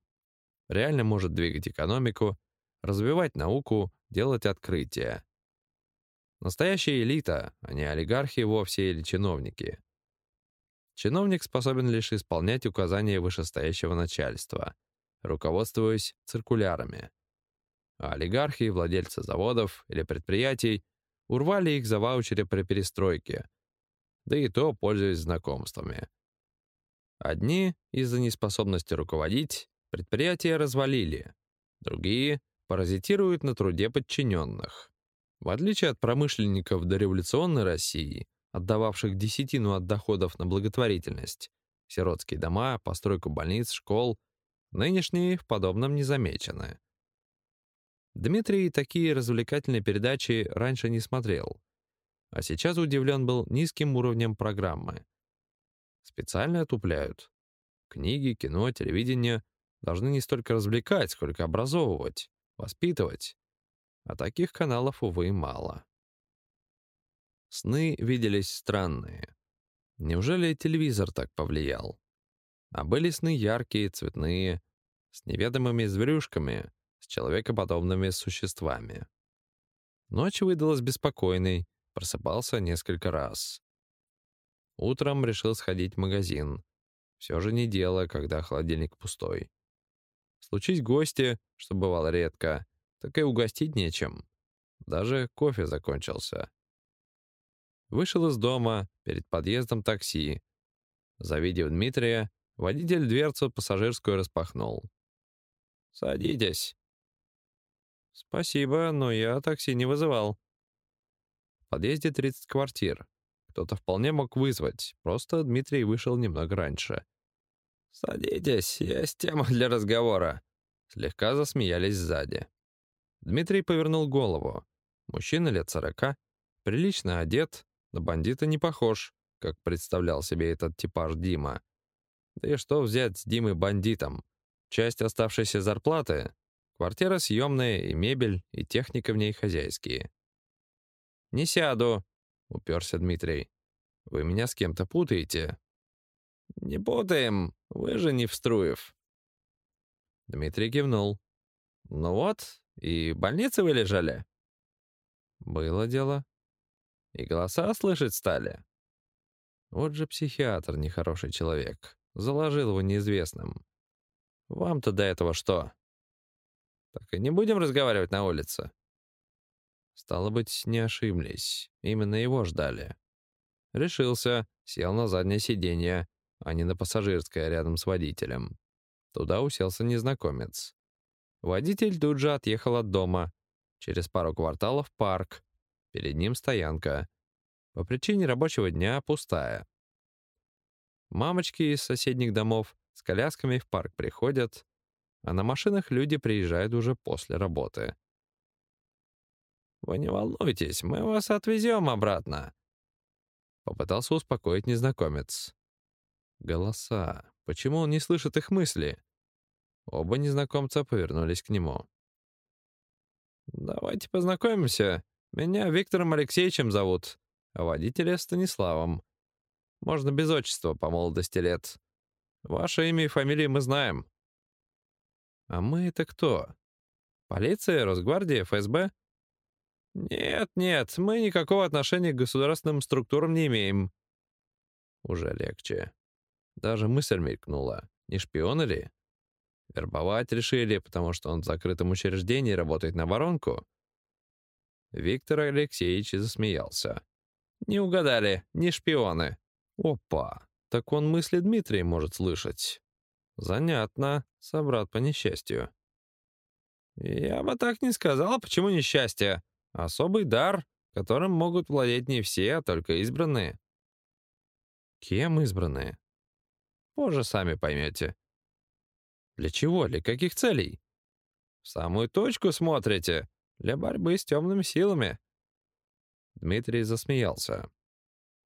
реально может двигать экономику, развивать науку, делать открытия. Настоящая элита, а не олигархи вовсе или чиновники. Чиновник способен лишь исполнять указания вышестоящего начальства, руководствуясь циркулярами. А олигархи, владельцы заводов или предприятий урвали их за ваучеры при перестройке, да и то пользуясь знакомствами. Одни из-за неспособности руководить предприятия развалили, другие паразитируют на труде подчиненных. В отличие от промышленников дореволюционной России, отдававших десятину от доходов на благотворительность, сиротские дома, постройку больниц, школ, нынешние в подобном не замечены. Дмитрий такие развлекательные передачи раньше не смотрел, а сейчас удивлен был низким уровнем программы. Специально отупляют. Книги, кино, телевидение должны не столько развлекать, сколько образовывать, воспитывать. А таких каналов, увы, мало. Сны виделись странные. Неужели телевизор так повлиял? А были сны яркие, цветные, с неведомыми зверюшками, с человекоподобными существами. Ночь выдалась беспокойной, просыпался несколько раз. Утром решил сходить в магазин. Все же не дело, когда холодильник пустой. Случись гости, что бывало редко, так и угостить нечем. Даже кофе закончился. Вышел из дома, перед подъездом такси. Завидев Дмитрия, водитель дверцу пассажирскую распахнул. «Садитесь». «Спасибо, но я такси не вызывал». В подъезде 30 квартир. Кто-то вполне мог вызвать, просто Дмитрий вышел немного раньше. «Садитесь, есть тема для разговора». Слегка засмеялись сзади. Дмитрий повернул голову. Мужчина лет сорока, прилично одет, на бандита не похож, как представлял себе этот типаж Дима. Да и что взять с Димой бандитом? Часть оставшейся зарплаты, квартира съемная и мебель, и техника в ней хозяйские. «Не сяду», — уперся Дмитрий. «Вы меня с кем-то путаете?» «Не путаем, вы же не Вструев». Дмитрий кивнул. «Ну вот, и в больнице вы лежали?» «Было дело. И голоса слышать стали?» Вот же психиатр нехороший человек. Заложил его неизвестным. Вам-то до этого что? Так и не будем разговаривать на улице. Стало быть, не ошиблись. Именно его ждали. Решился, сел на заднее сиденье, а не на пассажирское рядом с водителем. Туда уселся незнакомец. Водитель тут же отъехал от дома. Через пару кварталов парк. Перед ним стоянка. По причине рабочего дня пустая. Мамочки из соседних домов с колясками в парк приходят, а на машинах люди приезжают уже после работы. «Вы не волнуйтесь, мы вас отвезем обратно», — попытался успокоить незнакомец. Голоса. Почему он не слышит их мысли? Оба незнакомца повернулись к нему. «Давайте познакомимся. Меня Виктором Алексеевичем зовут, а водителя Станиславом. Можно без отчества по молодости лет. Ваше имя и фамилию мы знаем». «А мы это кто? Полиция, Росгвардия, ФСБ?» «Нет, нет, мы никакого отношения к государственным структурам не имеем». «Уже легче. Даже мысль мелькнула. Не шпионы ли? Вербовать решили, потому что он в закрытом учреждении работает на воронку? Виктор Алексеевич засмеялся. «Не угадали, не шпионы». «Опа, так он мысли Дмитрия может слышать». «Занятно, собрат по несчастью». «Я бы так не сказал, почему несчастье? Особый дар, которым могут владеть не все, а только избранные». «Кем избранные?» «Позже сами поймете». «Для чего? Для каких целей?» «В самую точку смотрите. Для борьбы с темными силами». Дмитрий засмеялся.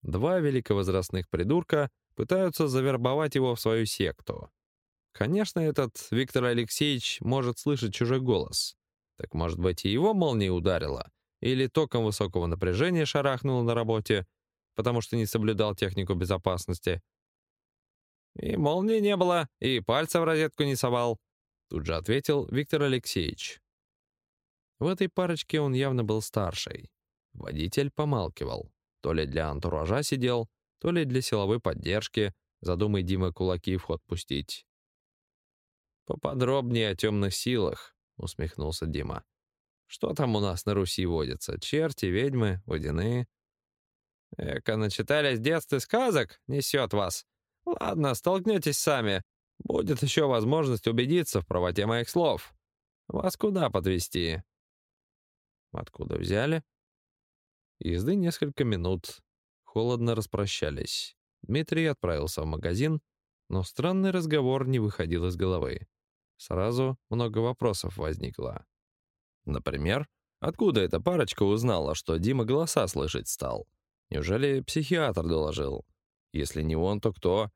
Два великовозрастных придурка пытаются завербовать его в свою секту. Конечно, этот Виктор Алексеевич может слышать чужой голос. Так может быть и его молния ударила? Или током высокого напряжения шарахнуло на работе, потому что не соблюдал технику безопасности? И молнии не было, и пальца в розетку не совал, тут же ответил Виктор Алексеевич. В этой парочке он явно был старший. Водитель помалкивал. То ли для антуража сидел, то ли для силовой поддержки, задумай Дима кулаки в ход пустить. «Поподробнее о темных силах», — усмехнулся Дима. «Что там у нас на Руси водится? Черти, ведьмы, водяные?» «Эка, начитались с детства сказок? Несет вас. Ладно, столкнетесь сами. Будет еще возможность убедиться в правоте моих слов. Вас куда подвести? Откуда взяли? Езды несколько минут. Холодно распрощались. Дмитрий отправился в магазин, но странный разговор не выходил из головы. Сразу много вопросов возникло. Например, откуда эта парочка узнала, что Дима голоса слышать стал? Неужели психиатр доложил? Если не он, то кто?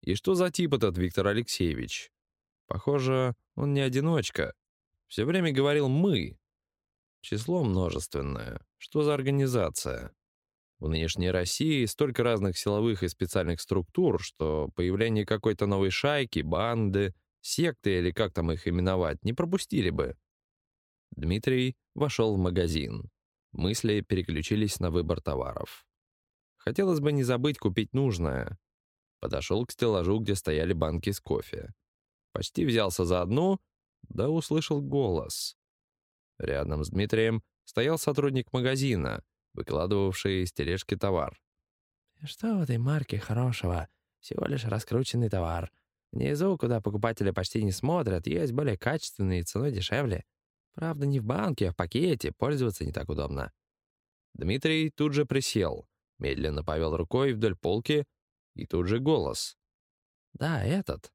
И что за тип этот Виктор Алексеевич? Похоже, он не одиночка. Все время говорил «мы». Число множественное. Что за организация? В нынешней России столько разных силовых и специальных структур, что появление какой-то новой шайки, банды, секты или как там их именовать, не пропустили бы. Дмитрий вошел в магазин. Мысли переключились на выбор товаров. Хотелось бы не забыть купить нужное. Подошел к стеллажу, где стояли банки с кофе. Почти взялся за одну, да услышал голос. Рядом с Дмитрием стоял сотрудник магазина, выкладывавший из тележки товар. «Что в этой марке хорошего? Всего лишь раскрученный товар. Внизу, куда покупатели почти не смотрят, есть более качественные и ценой дешевле. Правда, не в банке, а в пакете, пользоваться не так удобно». Дмитрий тут же присел, медленно повел рукой вдоль полки, и тут же голос. «Да, этот».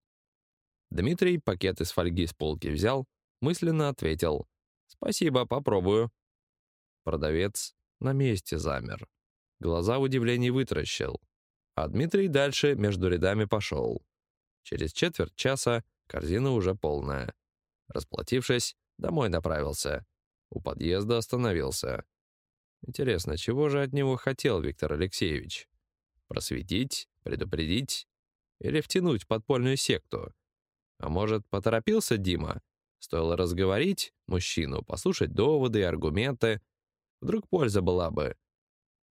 Дмитрий пакет из фольги с полки взял, мысленно ответил. «Спасибо, попробую». Продавец на месте замер. Глаза в удивлении вытаращил. А Дмитрий дальше между рядами пошел. Через четверть часа корзина уже полная. Расплатившись, домой направился. У подъезда остановился. Интересно, чего же от него хотел Виктор Алексеевич? Просветить, предупредить или втянуть в подпольную секту? А может, поторопился Дима? Стоило разговорить мужчину, послушать доводы и аргументы. Вдруг польза была бы.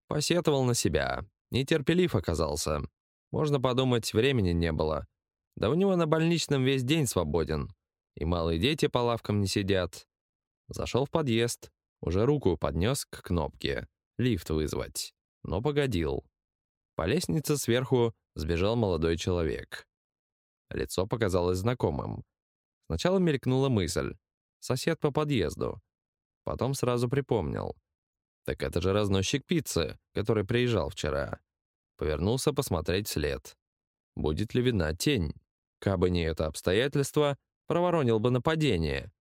Посетовал на себя. Нетерпелив оказался. Можно подумать, времени не было. Да у него на больничном весь день свободен. И малые дети по лавкам не сидят. Зашел в подъезд. Уже руку поднес к кнопке. Лифт вызвать. Но погодил. По лестнице сверху сбежал молодой человек. Лицо показалось знакомым. Сначала мелькнула мысль. Сосед по подъезду. Потом сразу припомнил. Так это же разносчик пиццы, который приезжал вчера. Повернулся посмотреть след. Будет ли видна тень? Кабы не это обстоятельство, проворонил бы нападение.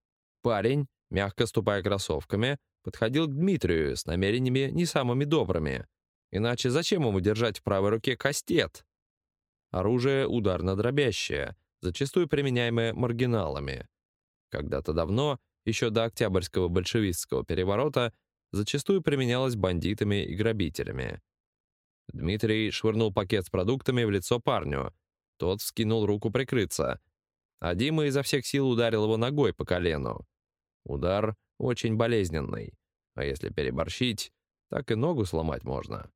Парень, мягко ступая кроссовками, подходил к Дмитрию с намерениями не самыми добрыми. Иначе зачем ему держать в правой руке кастет? Оружие ударно-дробящее, зачастую применяемое маргиналами. Когда-то давно, еще до Октябрьского большевистского переворота, зачастую применялось бандитами и грабителями. Дмитрий швырнул пакет с продуктами в лицо парню. Тот вскинул руку прикрыться, а Дима изо всех сил ударил его ногой по колену. Удар очень болезненный, а если переборщить, так и ногу сломать можно.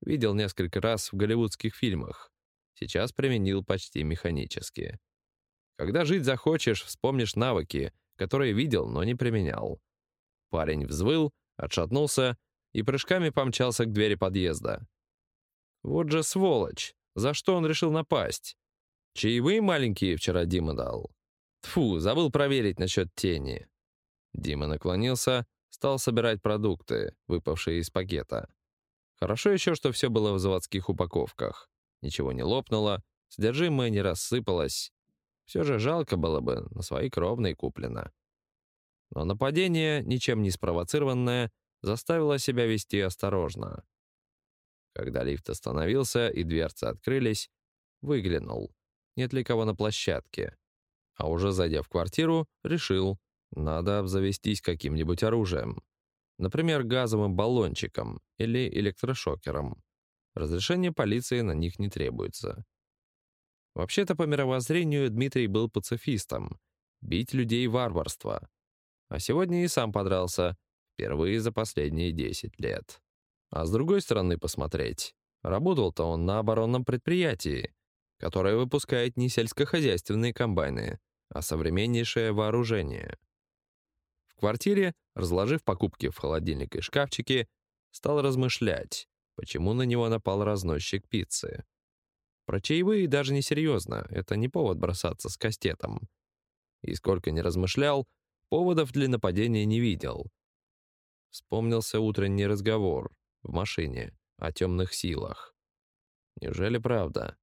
Видел несколько раз в голливудских фильмах. Сейчас применил почти механически. Когда жить захочешь, вспомнишь навыки, которые видел, но не применял. Парень взвыл, Отшатнулся и прыжками помчался к двери подъезда. Вот же сволочь! За что он решил напасть? Чаевые маленькие вчера Дима дал. Тфу, забыл проверить насчет тени. Дима наклонился, стал собирать продукты, выпавшие из пакета. Хорошо еще, что все было в заводских упаковках. Ничего не лопнуло, содержимое не рассыпалось. Все же жалко было бы, на свои кровные куплено. Но нападение, ничем не спровоцированное, заставило себя вести осторожно. Когда лифт остановился и дверцы открылись, выглянул, нет ли кого на площадке. А уже зайдя в квартиру, решил, надо обзавестись каким-нибудь оружием. Например, газовым баллончиком или электрошокером. Разрешение полиции на них не требуется. Вообще-то, по мировоззрению, Дмитрий был пацифистом. Бить людей — варварство. А сегодня и сам подрался, впервые за последние 10 лет. А с другой стороны посмотреть, работал-то он на оборонном предприятии, которое выпускает не сельскохозяйственные комбайны, а современнейшее вооружение. В квартире, разложив покупки в холодильник и шкафчики, стал размышлять, почему на него напал разносчик пиццы. Про чаевые даже не серьезно, это не повод бросаться с кастетом. И сколько не размышлял, поводов для нападения не видел. Вспомнился утренний разговор в машине о темных силах. Неужели правда?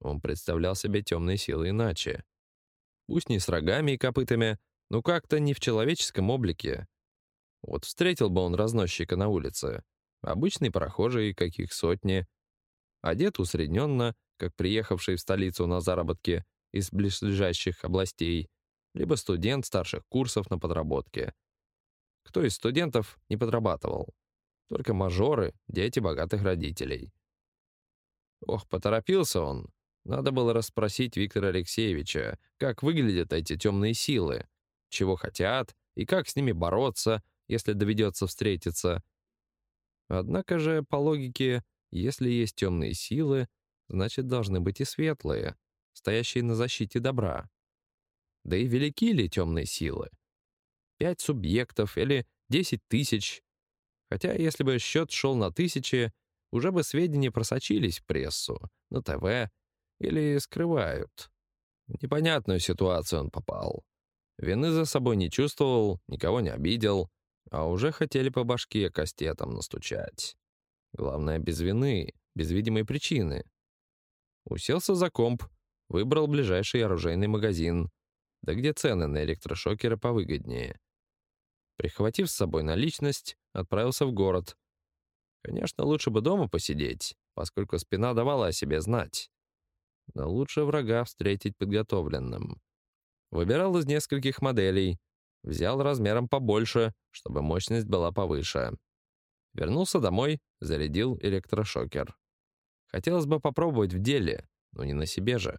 Он представлял себе темные силы иначе. Пусть не с рогами и копытами, но как-то не в человеческом облике. Вот встретил бы он разносчика на улице. Обычный прохожий, каких сотни. Одет усредненно, как приехавший в столицу на заработки из близлежащих областей, либо студент старших курсов на подработке. Кто из студентов не подрабатывал? Только мажоры, дети богатых родителей. Ох, поторопился он. Надо было расспросить Виктора Алексеевича, как выглядят эти темные силы, чего хотят и как с ними бороться, если доведется встретиться. Однако же, по логике, если есть темные силы, значит, должны быть и светлые, стоящие на защите добра. Да и велики ли темные силы? Пять субъектов или десять тысяч? Хотя, если бы счет шел на тысячи, уже бы сведения просочились в прессу, на ТВ, или скрывают. В непонятную ситуацию он попал. Вины за собой не чувствовал, никого не обидел, а уже хотели по башке кастетом настучать. Главное, без вины, без видимой причины. Уселся за комп, выбрал ближайший оружейный магазин, да где цены на электрошокеры повыгоднее. Прихватив с собой наличность, отправился в город. Конечно, лучше бы дома посидеть, поскольку спина давала о себе знать но лучше врага встретить подготовленным. Выбирал из нескольких моделей, взял размером побольше, чтобы мощность была повыше. Вернулся домой, зарядил электрошокер. Хотелось бы попробовать в деле, но не на себе же.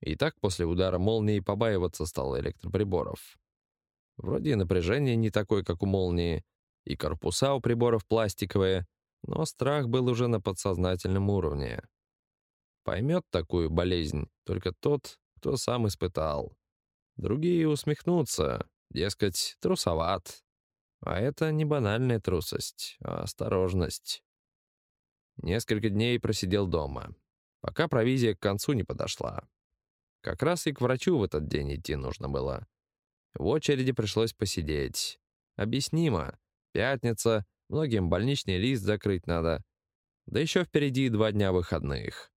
И так после удара молнии побаиваться стало электроприборов. Вроде и напряжение не такое, как у молнии, и корпуса у приборов пластиковые, но страх был уже на подсознательном уровне. Поймет такую болезнь только тот, кто сам испытал. Другие усмехнутся, дескать, трусоват. А это не банальная трусость, а осторожность. Несколько дней просидел дома, пока провизия к концу не подошла. Как раз и к врачу в этот день идти нужно было. В очереди пришлось посидеть. Объяснимо. Пятница, многим больничный лист закрыть надо. Да еще впереди два дня выходных.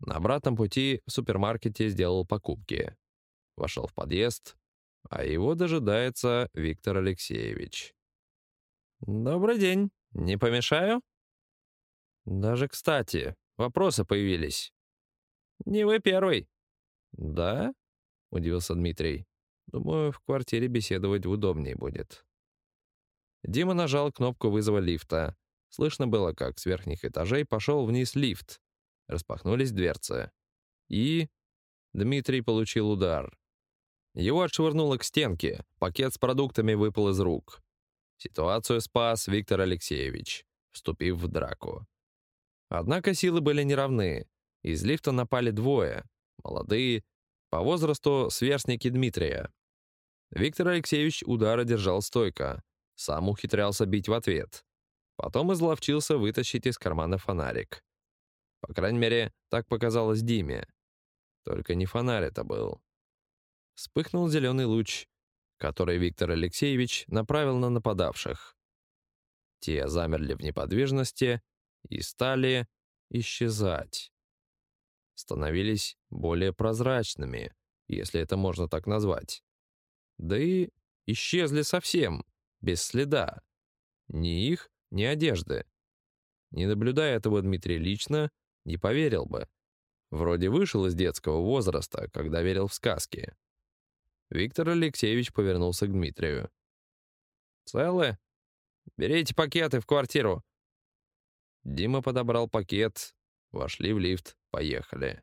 На обратном пути в супермаркете сделал покупки. Вошел в подъезд, а его дожидается Виктор Алексеевич. «Добрый день. Не помешаю?» «Даже кстати, вопросы появились». «Не вы первый». «Да?» — удивился Дмитрий. «Думаю, в квартире беседовать удобнее будет». Дима нажал кнопку вызова лифта. Слышно было, как с верхних этажей пошел вниз лифт, Распахнулись дверцы. И... Дмитрий получил удар. Его отшвырнуло к стенке, пакет с продуктами выпал из рук. Ситуацию спас Виктор Алексеевич, вступив в драку. Однако силы были неравны. Из лифта напали двое, молодые, по возрасту сверстники Дмитрия. Виктор Алексеевич удара держал стойко, сам ухитрялся бить в ответ. Потом изловчился вытащить из кармана фонарик. По крайней мере, так показалось Диме. Только не фонарь это был. Вспыхнул зеленый луч, который Виктор Алексеевич направил на нападавших. Те замерли в неподвижности и стали исчезать. Становились более прозрачными, если это можно так назвать. Да и исчезли совсем, без следа. Ни их, ни одежды. Не наблюдая этого Дмитрий лично, не поверил бы. Вроде вышел из детского возраста, когда верил в сказки. Виктор Алексеевич повернулся к Дмитрию. «Целы? Берите пакеты в квартиру». Дима подобрал пакет, вошли в лифт, поехали.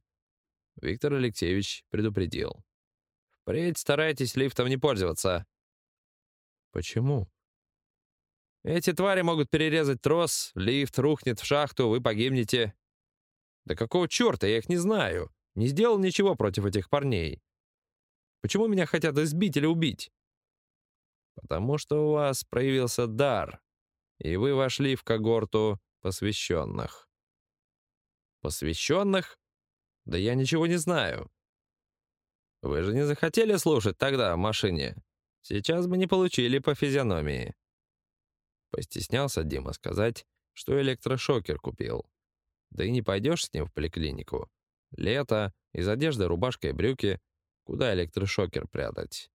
Виктор Алексеевич предупредил. «Впредь старайтесь лифтом не пользоваться». «Почему?» «Эти твари могут перерезать трос, лифт рухнет в шахту, вы погибнете. Да какого черта, я их не знаю. Не сделал ничего против этих парней. Почему меня хотят избить или убить? Потому что у вас проявился дар, и вы вошли в когорту посвященных. Посвященных? Да я ничего не знаю. Вы же не захотели слушать тогда в машине. Сейчас бы не получили по физиономии. Постеснялся Дима сказать, что электрошокер купил. Да и не пойдешь с ним в поликлинику. Лето, из одежды рубашка и брюки. Куда электрошокер прятать?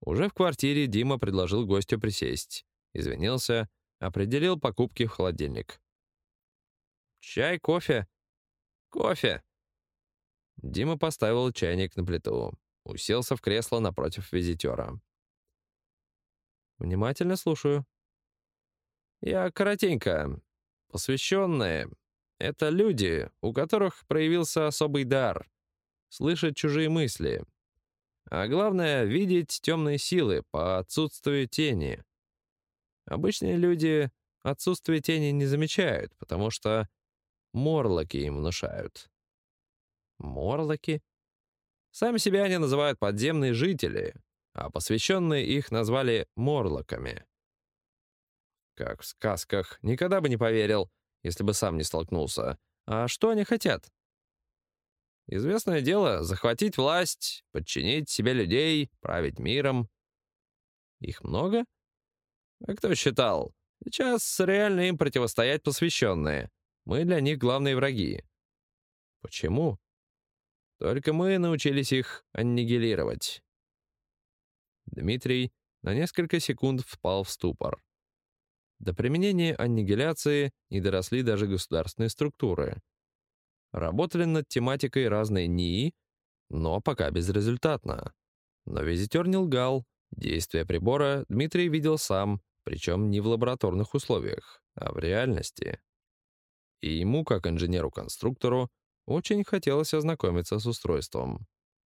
Уже в квартире Дима предложил гостю присесть. Извинился, определил покупки в холодильник. «Чай, кофе?» «Кофе!» Дима поставил чайник на плиту, уселся в кресло напротив визитера. «Внимательно слушаю». «Я коротенько. Посвященные это люди, у которых проявился особый дар — слышать чужие мысли. А главное — видеть темные силы по отсутствию тени. Обычные люди отсутствие тени не замечают, потому что морлоки им внушают. Морлоки? Сами себя они называют подземные жители, а посвященные их назвали морлоками. Как в сказках, никогда бы не поверил — если бы сам не столкнулся. А что они хотят? Известное дело — захватить власть, подчинить себе людей, править миром. Их много? А кто считал? Сейчас реально им противостоять посвященные. Мы для них главные враги. Почему? Только мы научились их аннигилировать. Дмитрий на несколько секунд впал в ступор. До применения аннигиляции не доросли даже государственные структуры. Работали над тематикой разные НИИ, но пока безрезультатно. Но визитер не лгал. Действия прибора Дмитрий видел сам, причем не в лабораторных условиях, а в реальности. И ему, как инженеру-конструктору, очень хотелось ознакомиться с устройством.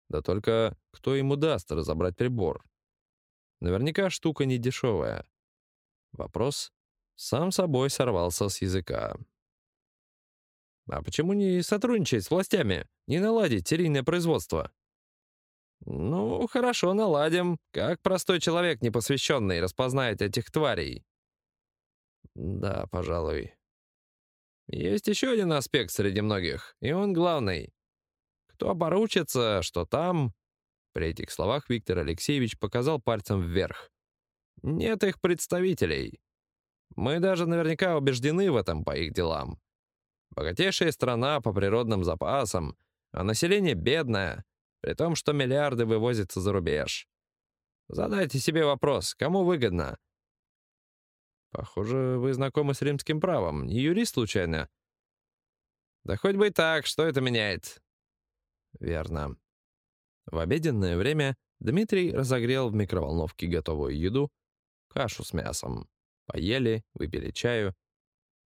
Да только кто ему даст разобрать прибор? Наверняка штука не дешевая. Вопрос сам собой сорвался с языка. А почему не сотрудничать с властями, не наладить серийное производство? Ну, хорошо, наладим. Как простой человек, непосвященный, распознает этих тварей? Да, пожалуй. Есть еще один аспект среди многих, и он главный. Кто поручится, что там... При этих словах Виктор Алексеевич показал пальцем вверх. Нет их представителей. Мы даже наверняка убеждены в этом по их делам. Богатейшая страна по природным запасам, а население бедное, при том, что миллиарды вывозятся за рубеж. Задайте себе вопрос, кому выгодно? Похоже, вы знакомы с римским правом, не юрист случайно? Да хоть бы и так, что это меняет? Верно. В обеденное время Дмитрий разогрел в микроволновке готовую еду, кашу с мясом. Поели, выпили чаю.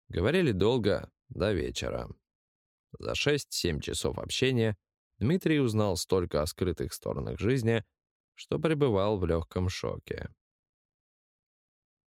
Говорили долго, до вечера. За 6-7 часов общения Дмитрий узнал столько о скрытых сторонах жизни, что пребывал в легком шоке.